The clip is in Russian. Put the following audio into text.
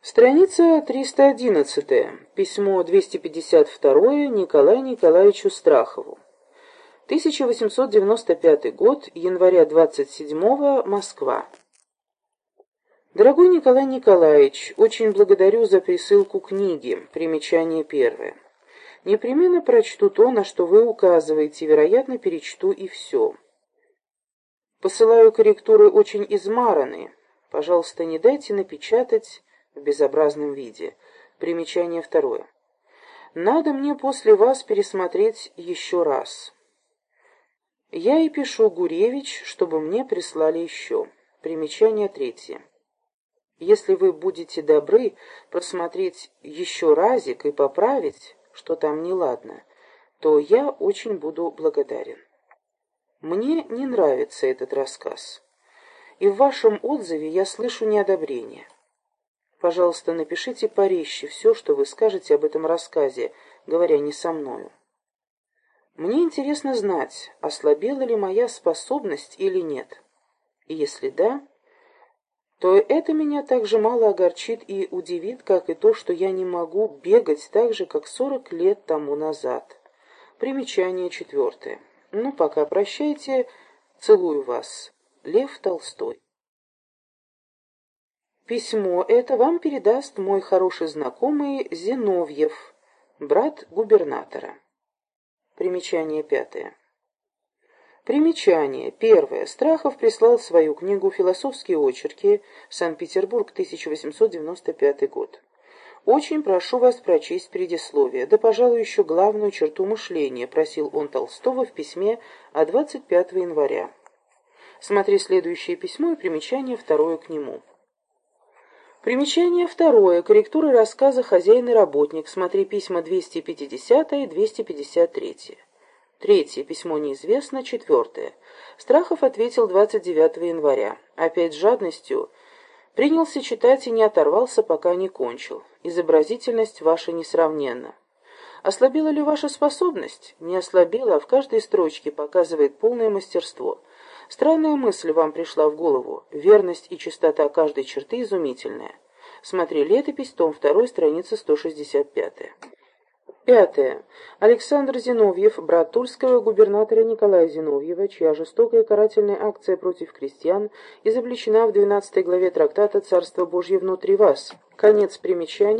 Страница 311. Письмо 252 Николаю Николаевичу Страхову. 1895 год, января 27 Москва. Дорогой Николай Николаевич, очень благодарю за присылку книги, примечание первое. Непременно прочту то, на что вы указываете, вероятно, перечту и все. Посылаю корректуры очень измаранные. Пожалуйста, не дайте напечатать в безобразном виде. Примечание второе. Надо мне после вас пересмотреть еще раз. Я и пишу Гуревич, чтобы мне прислали еще. Примечание третье. Если вы будете добры просмотреть еще разик и поправить, что там неладно, то я очень буду благодарен. Мне не нравится этот рассказ, и в вашем отзыве я слышу неодобрение. Пожалуйста, напишите порезче все, что вы скажете об этом рассказе, говоря не со мною. Мне интересно знать, ослабела ли моя способность или нет. И если да, то это меня так же мало огорчит и удивит, как и то, что я не могу бегать так же, как сорок лет тому назад. Примечание четвертое. Ну, пока прощайте, целую вас. Лев Толстой. Письмо это вам передаст мой хороший знакомый Зиновьев, брат губернатора. Примечание пятое. Примечание. Первое. Страхов прислал свою книгу «Философские очерки. Санкт-Петербург, 1895 год». «Очень прошу вас прочесть предисловие, да, пожалуй, еще главную черту мышления», просил он Толстого в письме от 25 января. Смотри следующее письмо и примечание второе к нему. Примечание второе. Корректура рассказа «Хозяин и работник». Смотри письма 250 и 253. Третье. Письмо неизвестно. Четвертое. Страхов ответил 29 января. Опять жадностью. Принялся читать и не оторвался, пока не кончил. Изобразительность ваша несравненна. Ослабела ли ваша способность? Не ослабела, а в каждой строчке показывает полное мастерство. Странная мысль вам пришла в голову. Верность и чистота каждой черты изумительная. Смотри летопись, том 2, страница 165. Пятое. Александр Зиновьев, брат тульского губернатора Николая Зиновьева, чья жестокая карательная акция против крестьян изобличена в 12 главе трактата «Царство Божье внутри вас». Конец примечания.